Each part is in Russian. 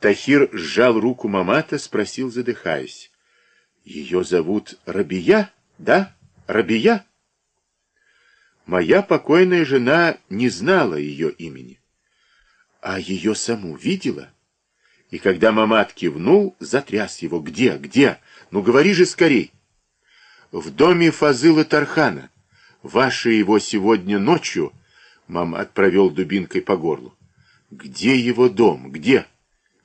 Тахир сжал руку Мамата, спросил, задыхаясь. Ее зовут Рабия, да? Рабия? Моя покойная жена не знала ее имени, а ее саму видела. И когда Мамат кивнул, затряс его. Где, где? Ну говори же скорей. В доме Фазыла Тархана. Ваши его сегодня ночью... Мамат провел дубинкой по горлу. Где его дом? Где?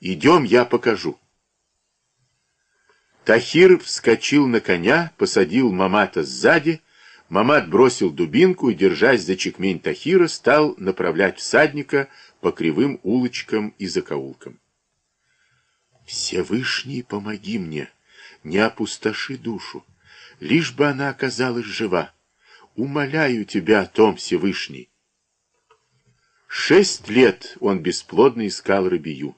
Идем, я покажу. Тахир вскочил на коня, посадил Мамата сзади. Мамат бросил дубинку и, держась за чекмень Тахира, стал направлять всадника по кривым улочкам и закоулкам. «Всевышний, помоги мне, не опустоши душу, лишь бы она оказалась жива. Умоляю тебя о том, Всевышний». Шесть лет он бесплодно искал Рабию.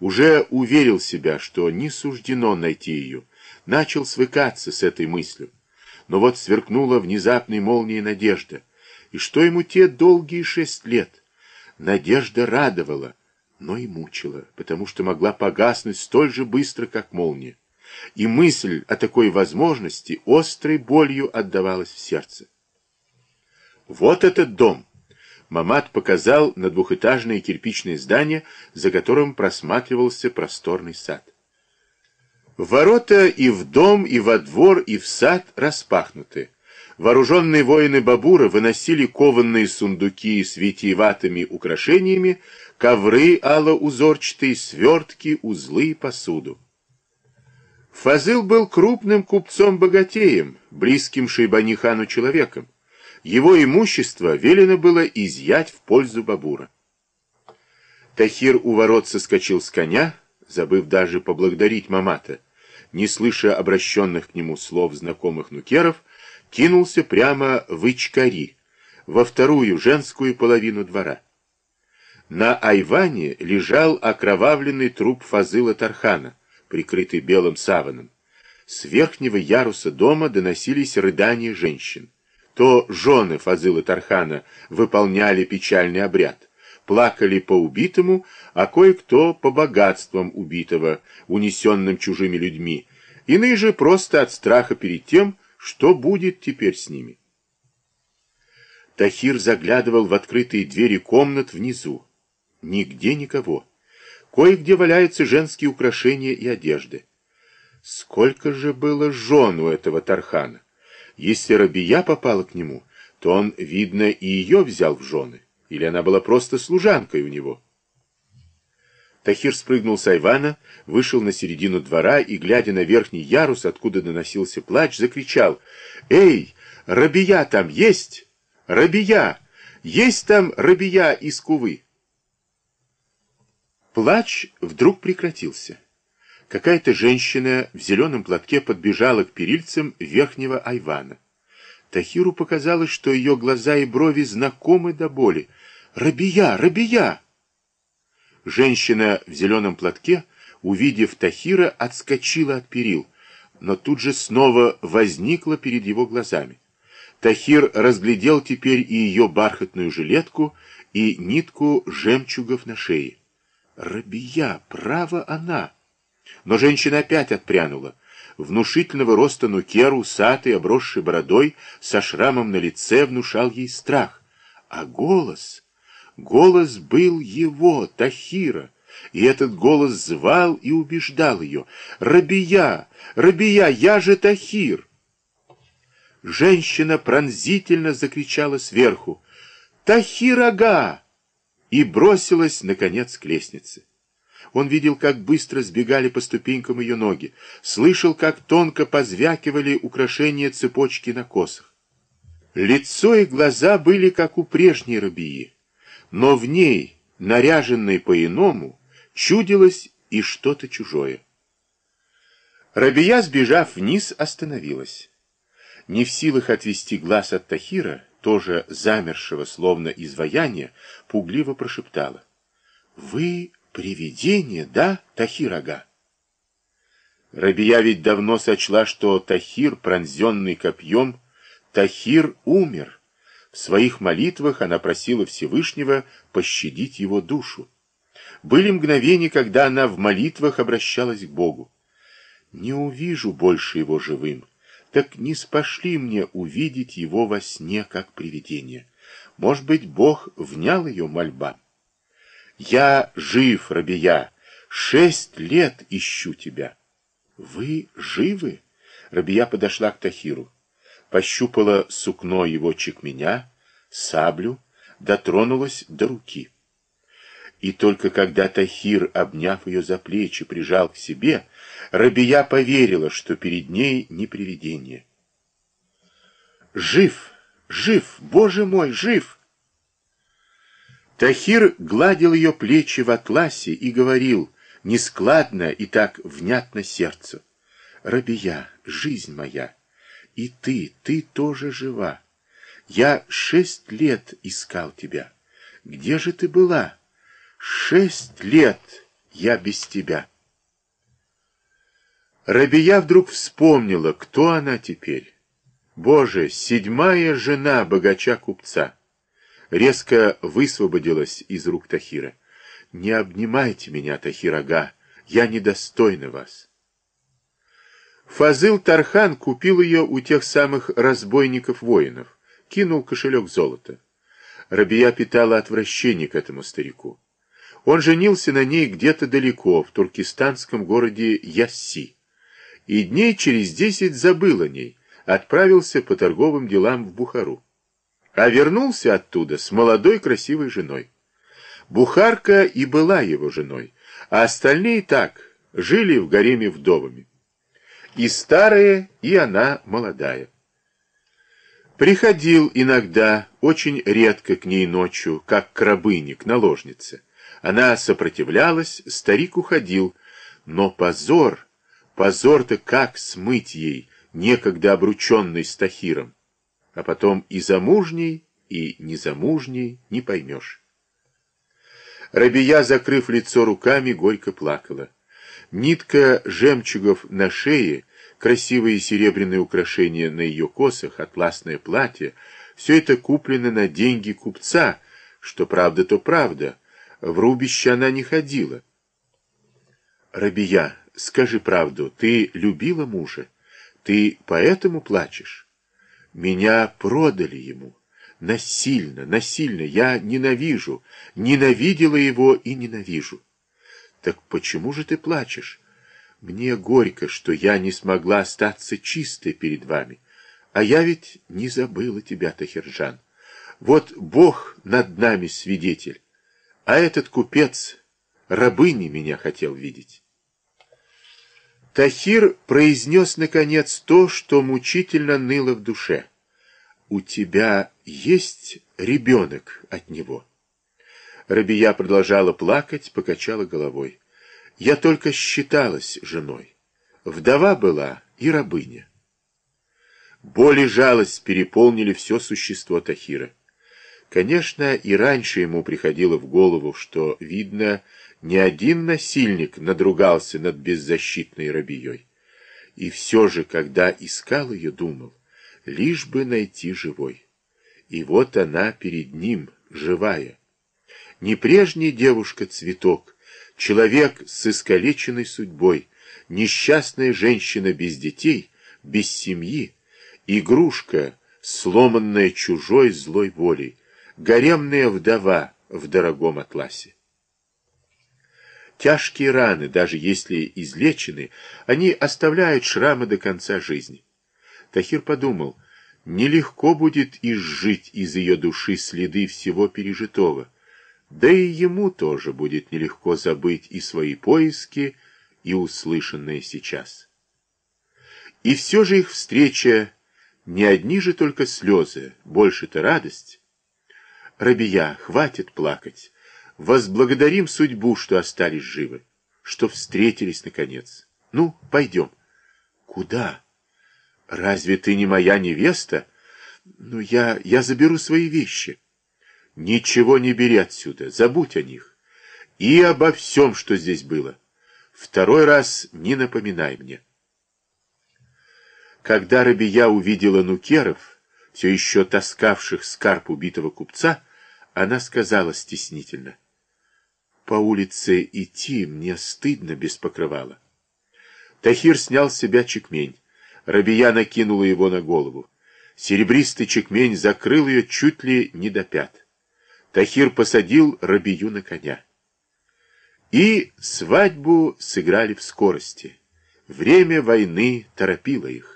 Уже уверил себя, что не суждено найти ее. Начал свыкаться с этой мыслью. Но вот сверкнула внезапной молнией надежда. И что ему те долгие шесть лет? Надежда радовала, но и мучила, потому что могла погаснуть столь же быстро, как молния. И мысль о такой возможности острой болью отдавалась в сердце. Вот этот дом. Мамат показал на двухэтажное кирпичное здание, за которым просматривался просторный сад. Ворота и в дом, и во двор, и в сад распахнуты. Вооруженные воины Бабура выносили кованные сундуки с витиеватыми украшениями, ковры алоузорчатые, свертки, узлы и посуду. Фазыл был крупным купцом-богатеем, близким Шейбанихану человеком. Его имущество велено было изъять в пользу Бабура. Тахир у ворот соскочил с коня, забыв даже поблагодарить Мамата. Не слыша обращенных к нему слов знакомых нукеров, кинулся прямо в Ичкари, во вторую женскую половину двора. На айване лежал окровавленный труп Фазыла Тархана, прикрытый белым саваном. С верхнего яруса дома доносились рыдания женщин. То жены Фазыла Тархана выполняли печальный обряд, плакали по убитому, а кое-кто по богатствам убитого, унесенным чужими людьми, иные же просто от страха перед тем, что будет теперь с ними. Тахир заглядывал в открытые двери комнат внизу. Нигде никого. Кое-где валяются женские украшения и одежды. Сколько же было жен у этого Тархана? Если Рабия попала к нему, то он, видно, и ее взял в жены. Или она была просто служанкой у него. Тахир спрыгнул с Айвана, вышел на середину двора и, глядя на верхний ярус, откуда доносился плач, закричал «Эй, Рабия там есть? Рабия! Есть там Рабия из Кувы!» Плач вдруг прекратился. Какая-то женщина в зеленом платке подбежала к перильцам верхнего айвана. Тахиру показалось, что ее глаза и брови знакомы до боли. «Рабия! Рабия!» Женщина в зеленом платке, увидев Тахира, отскочила от перил, но тут же снова возникла перед его глазами. Тахир разглядел теперь и ее бархатную жилетку, и нитку жемчугов на шее. «Рабия! Право она!» Но женщина опять отпрянула. Внушительного роста нукер, усатый, обросший бородой, со шрамом на лице внушал ей страх. А голос... Голос был его, Тахира, и этот голос звал и убеждал ее. «Рабия! Рабия! Я же Тахир!» Женщина пронзительно закричала сверху. «Тахир-ага!» и бросилась, наконец, к лестнице. Он видел, как быстро сбегали по ступенькам ее ноги, слышал, как тонко позвякивали украшения цепочки на косах. Лицо и глаза были, как у прежней рабии, но в ней, наряженной по-иному, чудилось и что-то чужое. Рабия, сбежав вниз, остановилась. Не в силах отвести глаз от Тахира, тоже замершего, словно изваяние, пугливо прошептала. «Вы Привидение, да, Тахир-ага? Рабия ведь давно сочла, что Тахир, пронзенный копьем, Тахир умер. В своих молитвах она просила Всевышнего пощадить его душу. Были мгновения, когда она в молитвах обращалась к Богу. «Не увижу больше его живым, так не спошли мне увидеть его во сне, как привидение. Может быть, Бог внял ее мольбам. Я жив, Рабия, шесть лет ищу тебя. Вы живы? Рабия подошла к Тахиру, пощупала сукно его чекменя, саблю, дотронулась до руки. И только когда Тахир, обняв ее за плечи, прижал к себе, Рабия поверила, что перед ней не привидение. «Жив! Жив! Боже мой, жив!» Тахир гладил ее плечи в атласе и говорил, нескладно и так внятно сердцу, «Рабия, жизнь моя, и ты, ты тоже жива. Я шесть лет искал тебя. Где же ты была?» Шесть лет я без тебя. Рабия вдруг вспомнила, кто она теперь. Боже, седьмая жена богача-купца. Резко высвободилась из рук Тахира. Не обнимайте меня, Тахирага, я недостойна вас. Фазыл Тархан купил ее у тех самых разбойников-воинов, кинул кошелек золота. Рабия питала отвращение к этому старику. Он женился на ней где-то далеко, в туркестанском городе Ясси. И дней через десять забыл о ней, отправился по торговым делам в Бухару. А вернулся оттуда с молодой красивой женой. Бухарка и была его женой, а остальные так, жили в гареме вдовами. И старая, и она молодая. Приходил иногда, очень редко к ней ночью, как к рабыне, к наложнице. Она сопротивлялась, старик уходил. Но позор, позор-то как смыть ей, некогда обрученной с Тахиром. А потом и замужней, и незамужней не поймешь. Рабия, закрыв лицо руками, горько плакала. Нитка жемчугов на шее, красивые серебряные украшения на ее косах, атласное платье — все это куплено на деньги купца, что правда, то правда — в рубище она не ходила. Рабия, скажи правду, ты любила мужа? Ты поэтому плачешь? Меня продали ему. Насильно, насильно. Я ненавижу. Ненавидела его и ненавижу. Так почему же ты плачешь? Мне горько, что я не смогла остаться чистой перед вами. А я ведь не забыла тебя, Тахиржан. Вот Бог над нами свидетель. А этот купец рабыни меня хотел видеть. Тахир произнес, наконец, то, что мучительно ныло в душе. «У тебя есть ребенок от него?» Рабия продолжала плакать, покачала головой. «Я только считалась женой. Вдова была и рабыня». Боль и жалость переполнили все существо Тахира. Конечно, и раньше ему приходило в голову, что, видно, не один насильник надругался над беззащитной рабией. И все же, когда искал ее, думал, лишь бы найти живой. И вот она перед ним, живая. Не прежняя девушка-цветок, человек с искалеченной судьбой, несчастная женщина без детей, без семьи, игрушка, сломанная чужой злой волей, гаремная вдова в дорогом атласе. Тяжкие раны, даже если излечены, они оставляют шрамы до конца жизни. Тахир подумал, нелегко будет изжить из ее души следы всего пережитого, да и ему тоже будет нелегко забыть и свои поиски, и услышанное сейчас. И все же их встреча не одни же только слезы, больше-то радость. Рабия, хватит плакать. Возблагодарим судьбу, что остались живы, что встретились наконец. Ну, пойдем. Куда? Разве ты не моя невеста? Ну, я, я заберу свои вещи. Ничего не бери отсюда, забудь о них. И обо всем, что здесь было. Второй раз не напоминай мне. Когда Рабия увидела нукеров, все еще таскавших скарб убитого купца, она сказала стеснительно. По улице идти, мне стыдно без покрывала. Тахир снял с себя чекмень. Рабия накинула его на голову. Серебристый чекмень закрыл ее чуть ли не до пят. Тахир посадил Рабию на коня. И свадьбу сыграли в скорости. Время войны торопило их.